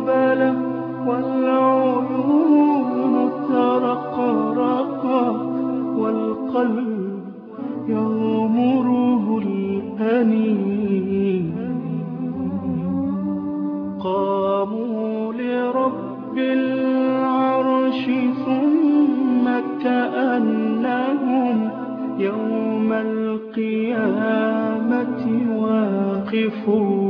قبل والعيون ترقرقت والقلب يغمره الأنين. قاموا لرب العرش ثم كأنهم يوم القيامة واقفون.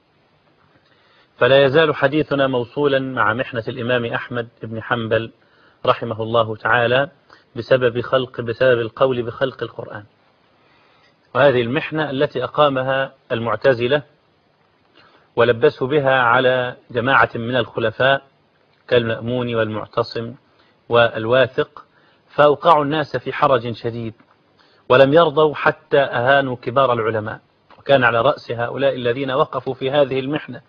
فلا يزال حديثنا موصولا مع محنة الإمام أحمد بن حنبل رحمه الله تعالى بسبب خلق بسبب القول بخلق القرآن. وهذه المحنة التي أقامها المعتزلة ولبسوا بها على جماعة من الخلفاء كالمأمون والمعتصم والواثق فأوقعوا الناس في حرج شديد ولم يرضوا حتى أهانوا كبار العلماء. وكان على رأس هؤلاء الذين وقفوا في هذه المحنة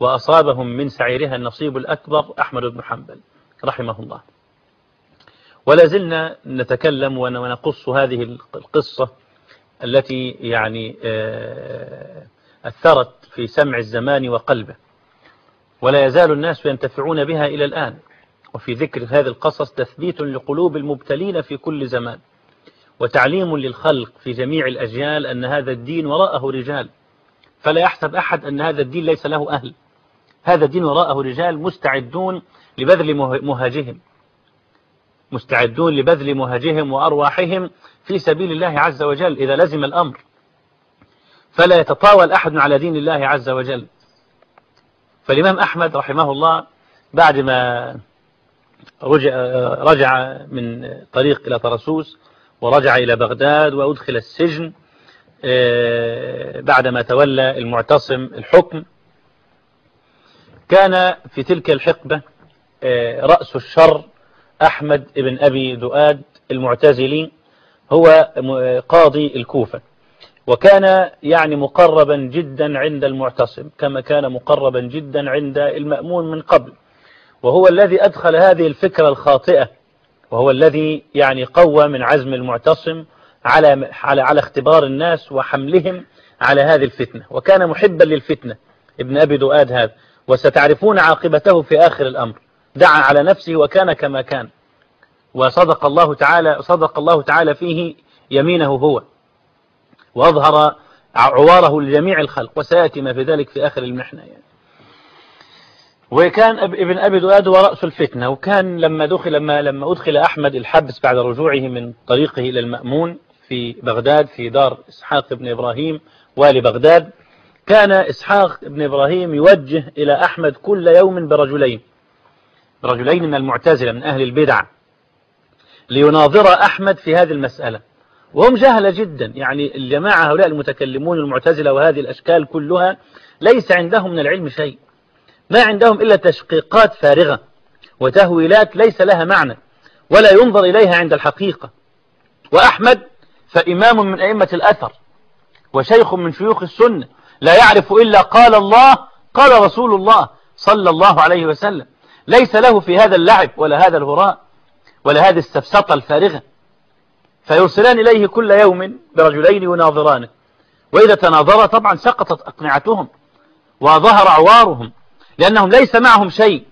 وأصابهم من سعيرها النصيب الأكبر أحمد بن حنبل رحمه الله. ولا زلنا نتكلم ونقص هذه القصة التي يعني أثرت في سمع الزمان وقلبه. ولا يزال الناس ينتفعون بها إلى الآن. وفي ذكر هذه القصص تثبيت لقلوب المبتلين في كل زمان. وتعليم للخلق في جميع الأجيال أن هذا الدين وراءه رجال. فلا يحسب أحد أن هذا الدين ليس له أهل. هذا الدين وراءه رجال مستعدون لبذل مهاجهم. مستعدون لبذل مهاجهم وأرواحهم في سبيل الله عز وجل إذا لزم الأمر. فلا يتطاول أحد على دين الله عز وجل. فالإمام أحمد رحمه الله بعد ما رجع, رجع من طريق إلى طرسوس ورجع إلى بغداد وأدخل السجن بعدما تولى المعتصم الحكم. كان في تلك الحقبة رأس الشر أحمد بن أبي دؤاد المعتزلي هو قاضي الكوفة. وكان يعني مقربا جدا عند المعتصم كما كان مقربا جدا عند المأمون من قبل. وهو الذي أدخل هذه الفكرة الخاطئة وهو الذي يعني قوى من عزم المعتصم على على على اختبار الناس وحملهم على هذه الفتنة. وكان محبا للفتنة ابن أبي دؤاد هذا. وستعرفون عاقبته في آخر الأمر. دعا على نفسه وكان كما كان. وصدق الله تعالى صدق الله تعالى فيه يمينه هو. وأظهر عواره لجميع الخلق. وسيأتي ما في ذلك في آخر المحنة يعني. وكان ابن أبي دؤاد هو رأس الفتنة. وكان لما دخل لما لما أدخل أحمد الحبس بعد رجوعه من طريقه إلى المأمون في بغداد في دار إسحاق بن إبراهيم والي بغداد كان إسحاق بن إبراهيم يوجه إلى أحمد كل يوم برجلين. برجلين من المعتزلة من أهل البدع ليناظر أحمد في هذه المسألة. وهم جهلة جدا. يعني الجماعة هؤلاء المتكلمون المعتزلة وهذه الأشكال كلها ليس عندهم من العلم شيء. ما عندهم إلا تشقيقات فارغة وتهويلات ليس لها معنى ولا ينظر إليها عند الحقيقة. وأحمد فإمام من أئمة الأثر وشيخ من شيوخ السنة. لا يعرف إلا قال الله قال رسول الله صلى الله عليه وسلم. ليس له في هذا اللعب ولا هذا الهراء ولا هذه السفسطة الفارغة. فيرسلان إليه كل يوم برجلين يناظرانه وإذا تناظر طبعا سقطت أقنعتهم وظهر عوارهم لأنهم ليس معهم شيء.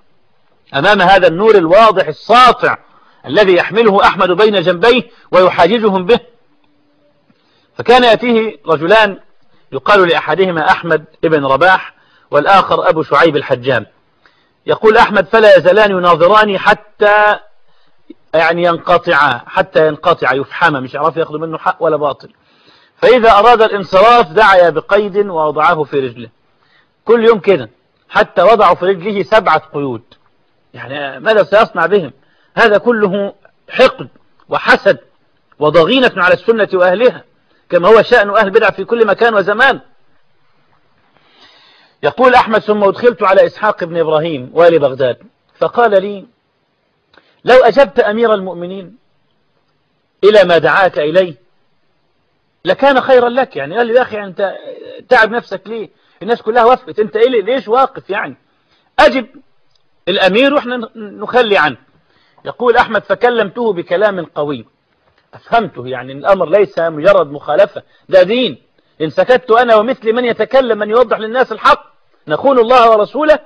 أمام هذا النور الواضح الساطع الذي يحمله أحمد بين جنبيه ويحاججهم به. فكان يأتيه رجلان يقال لأحدهما أحمد ابن رباح والآخر أبو شعيب الحجام. يقول أحمد فلا يزالان يناظراني حتى يعني ينقطعا حتى ينقطع يفحم مش يعرف يأخذ منه حق ولا باطل. فإذا أراد الانصراف دعي بقيد ووضعه في رجله. كل يوم كده حتى وضعوا في رجله سبعة قيود. يعني ماذا سيصنع بهم؟ هذا كله حقد وحسد وضغينة على السنة وأهلها. كما هو شأن أهل بدع في كل مكان وزمان. يقول أحمد ثم أدخلت على إسحاق بن إبراهيم والي بغداد. فقال لي لو أجبت أمير المؤمنين إلى ما دعاك إليه لكان خيرا لك يعني. قال لي يا أخي أنت تعب نفسك ليه؟ الناس كلها وافقت. أنت إيه ليش واقف يعني؟ أجب الأمير وإحنا نخلي عنه. يقول أحمد فكلمته بكلام قوي. أفهمته يعني الأمر ليس مجرد مخالفة ده دين. إن سكت أنا ومثلي من يتكلم من يوضح للناس الحق نخون الله ورسوله.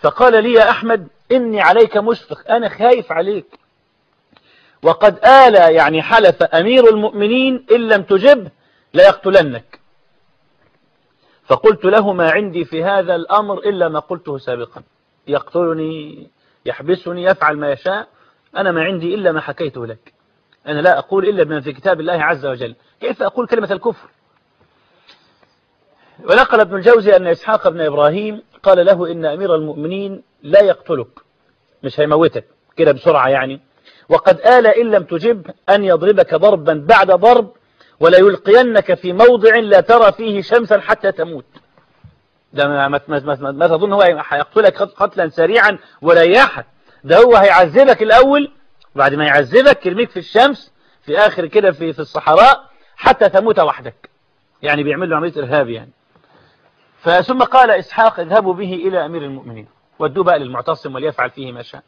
فقال لي يا أحمد إني عليك مشفق أنا خايف عليك. وقد آل يعني حلف أمير المؤمنين إن لم تجب ليقتلنك. فقلت له ما عندي في هذا الأمر إلا ما قلته سابقا. يقتلني يحبسني يفعل ما يشاء أنا ما عندي إلا ما حكيته لك. أنا لا أقول إلا بما في كتاب الله عز وجل. كيف أقول كلمة الكفر؟ ونقل ابن الجوزي أن إسحاق بن إبراهيم قال له إن أمير المؤمنين لا يقتلك. مش هيموتك. كده بسرعة يعني. وقد آل إن لم تجب أن يضربك ضربا بعد ضرب ولا يلقينك في موضع لا ترى فيه شمسا حتى تموت. ده ما, ما, ما, ما, تظن هو هيقتلك قتلا سريعا ورياحا ده هو هيعذبك الأول وبعد ما يعذبك يرميك في الشمس في آخر كده في, في الصحراء حتى تموت وحدك. يعني بيعمل له عملية إرهاب يعني. فثم قال إسحاق اذهبوا به إلى أمير المؤمنين ودوه بقى للمعتصم وليفعل فيه ما شاء.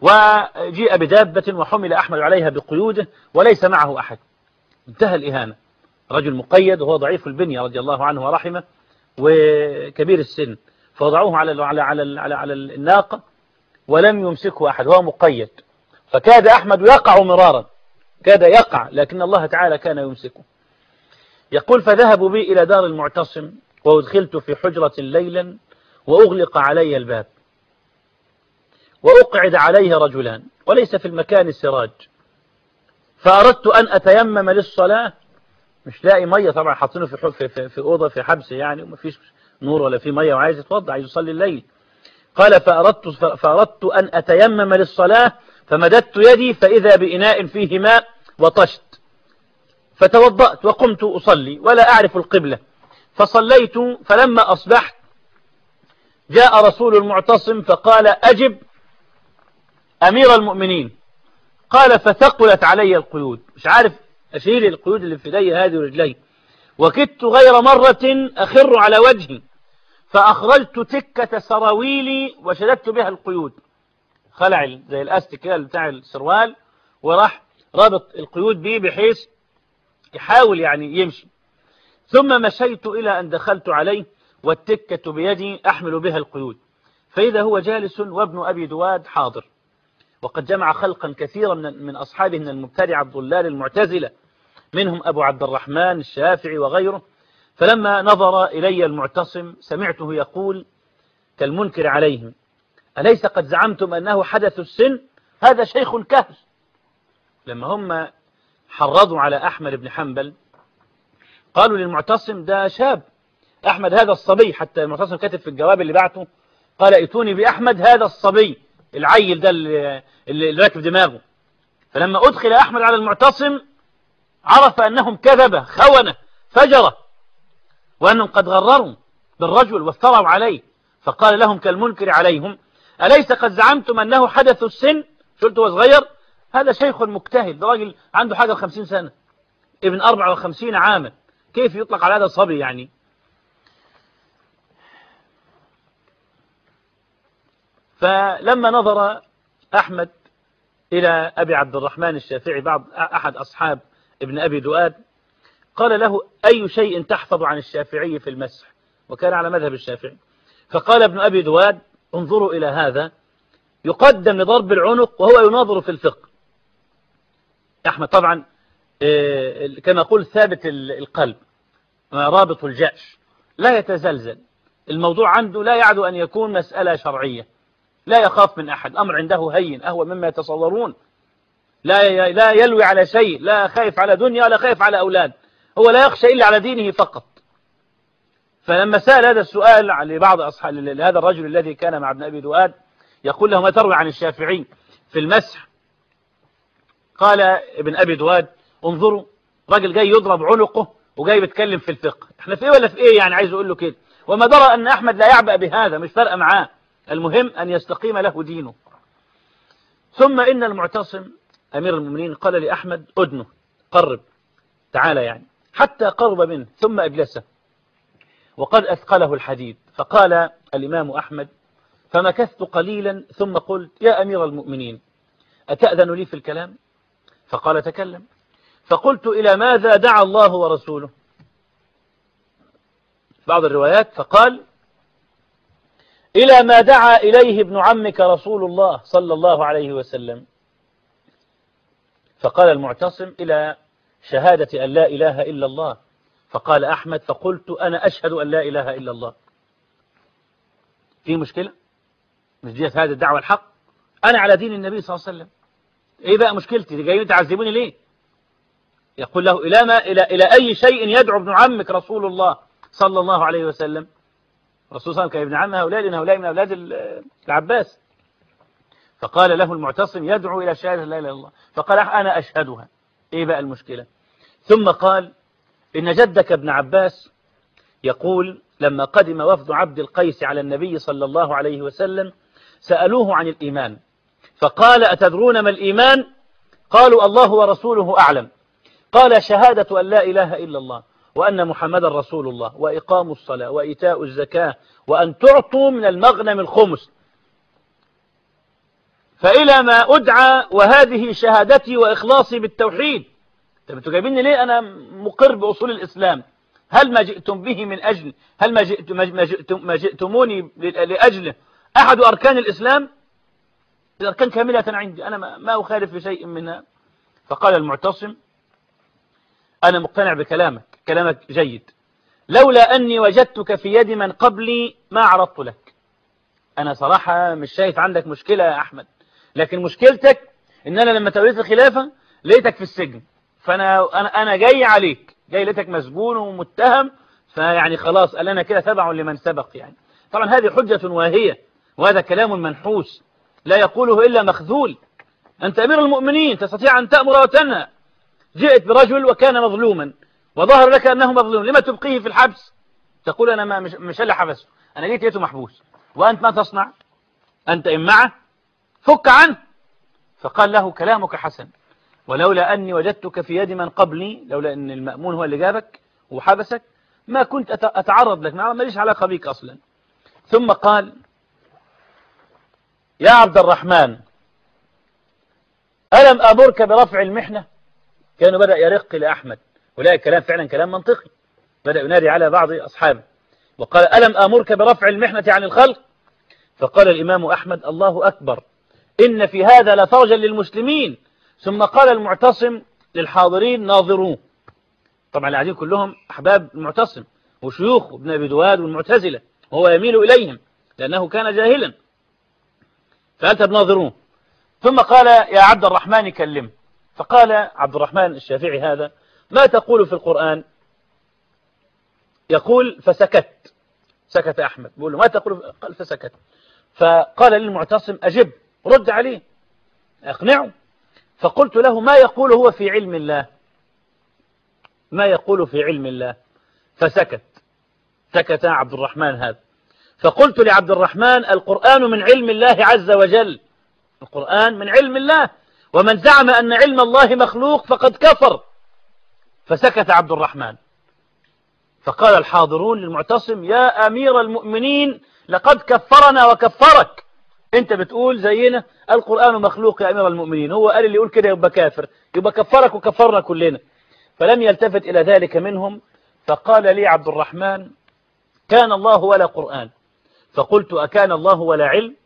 وجيء بدابة وحمل أحمد عليها بقيوده وليس معه أحد. انتهى الإهانة. رجل مقيد وهو ضعيف البنية رضي الله عنه ورحمه وكبير السن. فوضعوه على على على على, على الناقة ولم يمسكه أحد هو مقيد. فكاد أحمد يقع مرارا. كاد يقع لكن الله تعالى كان يمسكه. يقول فذهبوا بي إلى دار المعتصم وأدخلت في حجرة ليلا وأغلق علي الباب. وأقعد عليه رجلان وليس في المكان سراج فأردت أن أتيمم للصلاة. مش لاقي مية طبعا حاطينه في, في, في, في أوضة في حبس يعني وما فيش نور ولا في مية وعايز يتوضع عايز يصلي الليل. قال فأردت, فأردت أن أتيمم للصلاة فمددت يدي فإذا بإناء فيه ماء وطشت. فتوضأت وقمت أصلي ولا أعرف القبلة. فصليت فلما أصبحت جاء رسول المعتصم فقال أجب أمير المؤمنين. قال فثقلت علي القيود. مش عارف أشيل القيود اللي في يدي هذه ورجلي. وكدت غير مرة أخر على وجهي. فأخرجت تكة سراويلي وشددت بها القيود. خلع زي الأستك بتاع السروال وراح رابط القيود بيه بحيث يحاول يعني يمشي. ثم مشيت إلى أن دخلت عليه والتكة بيدي أحمل بها القيود. فإذا هو جالس وابن أبي دواد حاضر. وقد جمع خلقا كثيرا من, أصحابه من المبتدع الضلال المعتزلة منهم أبو عبد الرحمن الشافعي وغيره. فلما نظر إلي المعتصم سمعته يقول كالمنكر عليهم أليس قد زعمتم أنه حدث السن؟ هذا شيخ كهل لما هم حرضوا على أحمد بن حنبل قالوا للمعتصم ده شاب أحمد هذا الصبي حتى المعتصم كتب في الجواب اللي بعته قال ائتوني بأحمد هذا الصبي العيل ده اللي, اللي راكب دماغه. فلما أدخل أحمد على المعتصم عرف أنهم كذبة خونة فجرة. وأنهم قد غرروا بالرجل وافتروا عليه. فقال لهم كالمنكر عليهم أليس قد زعمتم أنه حدث السن؟ قلت هو صغير. هذا شيخ مجتهد راجل عنده حاجة خمسين سنة ابن أربعة وخمسين عاما. كيف يطلق على هذا الصبي يعني؟ فلما نظر أحمد إلى أبي عبد الرحمن الشافعي بعض أحد أصحاب ابن أبي دؤاد قال له أي شيء تحفظ عن الشافعي في المسح؟ وكان على مذهب الشافعي. فقال ابن أبي دواد انظروا إلى هذا. يقدم لضرب العنق وهو يناظر في الفقه. أحمد طبعا كما قلت ثابت القلب رابط الجأش. لا يتزلزل. الموضوع عنده لا يعد أن يكون مسألة شرعية. لا يخاف من أحد. أمر عنده هين أهو مما يتصورون. لا لا يلوي على شيء لا خايف على دنيا ولا خايف على أولاد. هو لا يخشى إلا على دينه فقط. فلما سأل هذا السؤال لبعض أصحاب لهذا الرجل الذي كان مع ابن أبي دؤاد يقول له ما تروي عن الشافعي في المسح؟ قال ابن أبي دواد انظروا راجل جاي يضرب عنقه وجاي بيتكلم في الفقه. إحنا في إيه ولا في إيه يعني؟ عايز أقول له كده. وما درى أن أحمد لا يعبأ بهذا مش فارقة معاه. المهم أن يستقيم له دينه. ثم إن المعتصم أمير المؤمنين قال لأحمد ادنه قرب. تعالى يعني. حتى قرب منه ثم أجلسه. وقد أثقله الحديد. فقال الإمام أحمد فمكثت قليلا ثم قلت يا أمير المؤمنين أتأذن لي في الكلام؟ فقال تكلم. فقلت إلى ماذا دعا الله ورسوله؟ بعض الروايات فقال إلى ما دعا إليه ابن عمك رسول الله صلى الله عليه وسلم. فقال المعتصم إلى شهادة أن لا إله إلا الله. فقال أحمد فقلت أنا أشهد أن لا إله إلا الله. في مشكلة؟ مش دي هذه الدعوة الحق؟ أنا على دين النبي صلى الله عليه وسلم. إيه بقى مشكلتي؟ جايين تعذبوني ليه؟ يقول له إلى, ما إلى, إلى أي شيء يدعو ابن عمك رسول الله صلى الله عليه وسلم؟ الرسول صلى الله عليه وسلم كان ابن عم هؤلاء لأن هؤلاء من أولاد العباس. فقال له المعتصم يدعو إلى شهادة لا إله إلا الله. فقال أنا أشهدها. إيه بقى المشكلة؟ ثم قال إن جدك ابن عباس يقول لما قدم وفد عبد القيس على النبي صلى الله عليه وسلم سألوه عن الإيمان. فقال أتدرون ما الإيمان؟ قالوا الله ورسوله أعلم. قال شهادة أن لا إله إلا الله وأن محمد رسول الله وإقام الصلاة وإيتاء الزكاة وأن تعطوا من المغنم الخمس. فإلى ما أدعى وهذه شهادتي وإخلاصي بالتوحيد. طب أنتوا جايبيني ليه أنا مقر بأصول الإسلام؟ هل ما جئتم به من أجل؟ هل ما, جئت ما, جئتم ما جئتموني لأجله أحد أركان الإسلام؟ الأركان كاملة عندي أنا ما أخالف في شيء منها. فقال المعتصم أنا مقتنع بكلامك كلامك جيد. لولا أني وجدتك في يد من قبلي ما عرضت لك. أنا صراحة مش شايف عندك مشكلة يا أحمد. لكن مشكلتك إن أنا لما توليت الخلافة لقيتك في السجن. فأنا أنا أنا جاي عليك. جاي لقيتك مسجون ومتهم فيعني خلاص قال أنا كده تبع لمن سبق يعني. طبعا هذه حجة واهية وهذا كلام منحوس لا يقوله إلا مخذول. أنت أمير المؤمنين تستطيع أن تأمر وتنهى. جئت برجل وكان مظلوما وظهر لك أنه مظلوم. لما تبقيه في الحبس؟ تقول أنا ما مش, مش اللي حبسه. أنا جيت لقيته محبوس. وأنت ما تصنع؟ أنت إن معه؟ فك عنه. فقال له كلامك حسن. ولولا أني وجدتك في يد من قبلي لولا أن المأمون هو اللي جابك وحبسك ما كنت أتعرض لك ما ليش علاقة بيك أصلا. ثم قال يا عبد الرحمن ألم أمرك برفع المحنة؟ كانوا بدأ يرق لأحمد. ولا الكلام فعلا كلام منطقي. بدأ ينادي على بعض أصحابه. وقال ألم أمرك برفع المحنة عن الخلق؟ فقال الإمام أحمد الله أكبر. إن في هذا لفرجا للمسلمين. ثم قال المعتصم للحاضرين ناظروه طبعا العديد كلهم أحباب المعتصم وشيوخ ابن أبي دواد والمعتزلة وهو يميل إليهم لأنه كان جاهلا. فأنت بناظروه ثم قال يا عبد الرحمن كلم. فقال عبد الرحمن الشافعي هذا ما تقول في القرآن؟ يقول فسكت. سكت أحمد. بقول له ما تقول؟ قال فسكت. فقال للمعتصم أجب. رد عليه. أقنعه. فقلت له ما يقول هو في علم الله؟ ما يقول في علم الله؟ فسكت. سكت عبد الرحمن هذا. فقلت لعبد الرحمن القرآن من علم الله عز وجل. القرآن من علم الله. ومن زعم أن علم الله مخلوق فقد كفر. فسكت عبد الرحمن. فقال الحاضرون للمعتصم يا أمير المؤمنين لقد كفرنا وكفرك. انت بتقول زينا القرآن مخلوق يا أمير المؤمنين. هو قال اللي يقول كده يبقى كافر. يبقى كفرك وكفرنا كلنا. فلم يلتفت إلى ذلك منهم فقال لي عبد الرحمن كان الله ولا قرآن. فقلت أكان الله ولا علم؟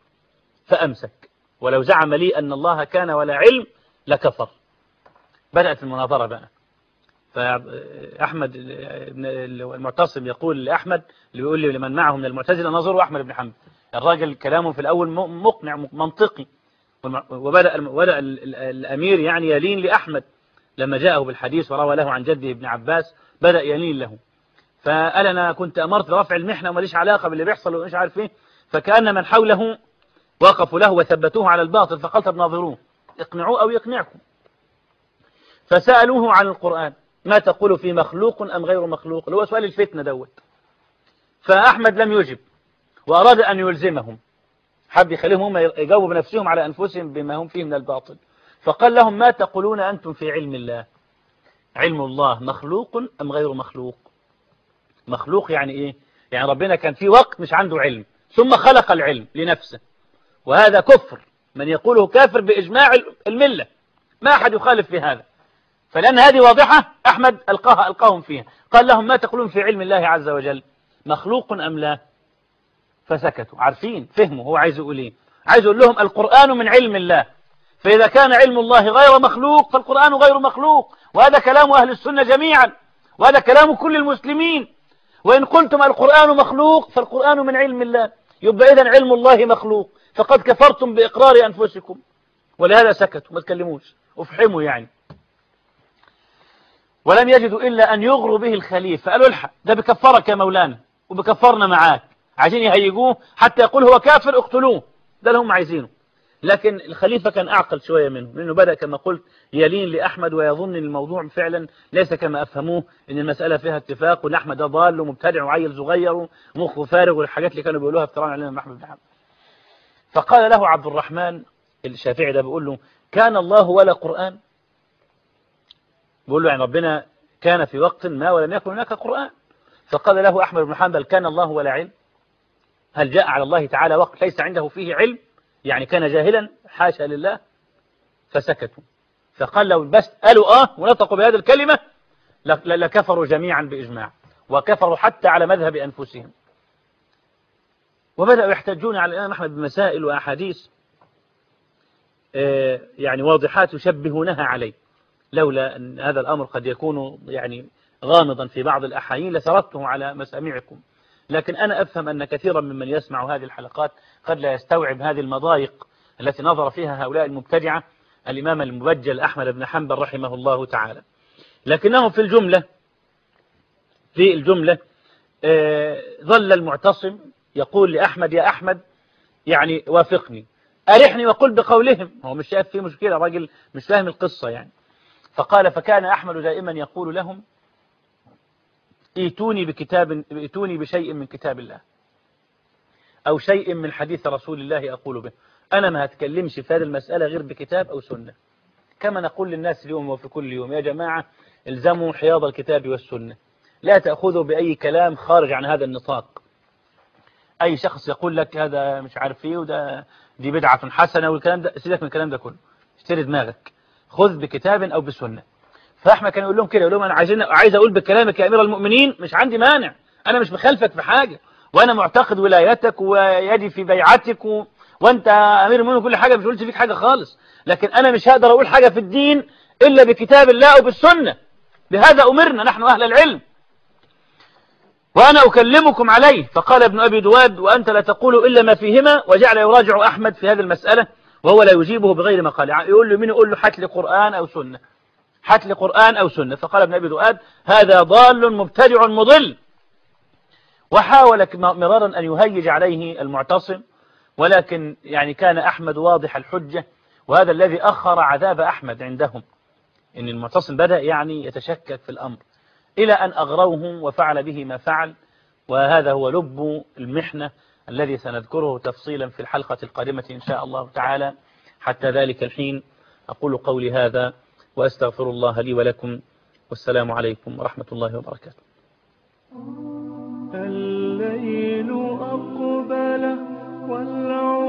فأمسك. ولو زعم لي أن الله كان ولا علم لكفر. بدأت المناظرة بقى. فأحمد المعتصم يقول لأحمد اللي بيقول لي لمن معه من المعتزلة نظروا أحمد بن حنبل. الراجل كلامه في الأول مقنع منطقي. وبدأ بدأ الأمير يعني يلين لأحمد لما جاءه بالحديث وروى له عن جده ابن عباس بدأ يلين له. فقال أنا كنت أمرت برفع المحنة وماليش علاقة باللي بيحصل ومش عارف إيه فكأن من حوله وقفوا له وثبتوه على الباطل فقال طب ناظروه اقنعوه أو يقنعكم. فسألوه عن القرآن ما تقول في مخلوق أم غير مخلوق؟ اللي هو سؤال الفتنة دوت. فأحمد لم يجب. وأراد أن يلزمهم. حب يخليهم هم يجاوبوا بنفسهم على أنفسهم بما هم فيه من الباطل. فقال لهم ما تقولون أنتم في علم الله؟ علم الله مخلوق أم غير مخلوق؟ مخلوق يعني إيه؟ يعني ربنا كان في وقت مش عنده علم ثم خلق العلم لنفسه. وهذا كفر. من يقوله كافر بإجماع الملة. ما أحد يخالف في هذا. فلأن هذه واضحة أحمد ألقاها ألقاهم فيها. قال لهم ما تقولون في علم الله عز وجل؟ مخلوق أم لا؟ فسكتوا. عارفين؟ فهموا. هو عايز يقول إيه؟ عايز يقول لهم القرآن من علم الله. فإذا كان علم الله غير مخلوق فالقرآن غير مخلوق. وهذا كلام أهل السنة جميعا. وهذا كلام كل المسلمين. وإن قلتم القرآن مخلوق فالقرآن من علم الله. يبقى إذن علم الله مخلوق. فقد كفرتم بإقرار أنفسكم. ولهذا سكتوا. ما تكلموش. افحموا يعني. ولم يجدوا إلا أن يغروا به الخليفة. قالوا الحق. ده بكفرك يا مولانا. وبكفرنا معاك. عايزين يهيجوه حتى يقول هو كافر اقتلوه. ده اللي هم عايزينه. لكن الخليفة كان أعقل شوية منه لأنه بدأ كما قلت يلين لأحمد ويظن الموضوع فعلا ليس كما أفهموه أن المسألة فيها اتفاق وأن أحمد ضال ومبتدع وعيل صغير ومخه فارغ والحاجات اللي كانوا بيقولوها افتراء علينا أحمد بن حنبل. فقال له عبد الرحمن الشافعي ده بيقول له كان الله ولا قرآن؟ بيقول له يعني ربنا كان في وقت ما ولم يكن هناك قرآن. فقال له أحمد بن حنبل كان الله ولا علم؟ هل جاء على الله تعالى وقت ليس عنده فيه علم؟ يعني كان جاهلا حاشا لله فسكتوا فقال لو بس قالوا آه ونطقوا بهذه الكلمة لكفروا جميعا بإجماع وكفروا حتى على مذهب أنفسهم. وبدأوا يحتجون على الإمام أحمد بمسائل وأحاديث يعني واضحات يشبهونها عليه. لولا أن هذا الأمر قد يكون يعني غامضا في بعض الأحايين لسردته على مسامعكم. لكن أنا أفهم أن كثيرا ممن يسمع هذه الحلقات قد لا يستوعب هذه المضايق التي نظر فيها هؤلاء المبتدعة الإمام المبجل أحمد بن حنبل رحمه الله تعالى. لكنه في الجملة في الجملة ظل المعتصم يقول لأحمد يا أحمد يعني وافقني. أرحني وقل بقولهم. هو مش شايف فيه مشكلة راجل مش فاهم القصة يعني. فقال فكان أحمد دائما يقول لهم ائتوني بكتاب ائتوني بشيء من كتاب الله. أو شيء من حديث رسول الله أقول به. أنا ما هتكلمش في هذه المسألة غير بكتاب أو سنة. كما نقول للناس اليوم وفي كل يوم يا جماعة الزموا حياض الكتاب والسنة. لا تأخذوا بأي كلام خارج عن هذا النطاق. أي شخص يقول لك هذا مش عارف إيه وده دي بدعة حسنة والكلام ده سيبك من الكلام ده كله. اشتري دماغك. خذ بكتاب أو بسنة. فأحمد كان يقول لهم كده يقول لهم أنا عايزين عايز أقول بكلامك يا أمير المؤمنين مش عندي مانع أنا مش مخالفك في حاجة وأنا معتقد ولايتك ويدي في بيعتك و... وأنت أمير المؤمنين كل حاجة مش قلت فيك حاجة خالص لكن أنا مش هقدر أقول حاجة في الدين إلا بكتاب الله وبالسنة بهذا أمرنا نحن أهل العلم. وأنا أكلمكم عليه فقال ابن أبي دواد وأنت لا تقول إلا ما فيهما وجعل يراجع أحمد في هذه المسألة وهو لا يجيبه بغير ما قال يقول له مين يقول له حت لي قرآن أو سنة؟ حت لي قرآن أو سنة. فقال ابن أبي دواد هذا ضال مبتدع مضل. وحاول مرارا أن يهيج عليه المعتصم ولكن يعني كان أحمد واضح الحجة وهذا الذي أخر عذاب أحمد عندهم. إن المعتصم بدأ يعني يتشكك في الأمر إلى أن أغروه وفعل به ما فعل. وهذا هو لب المحنة الذي سنذكره تفصيلا في الحلقة القادمة إن شاء الله تعالى. حتى ذلك الحين أقول قولي هذا. وأستغفر الله لي ولكم والسلام عليكم ورحمة الله وبركاته. الليل أقبل والعود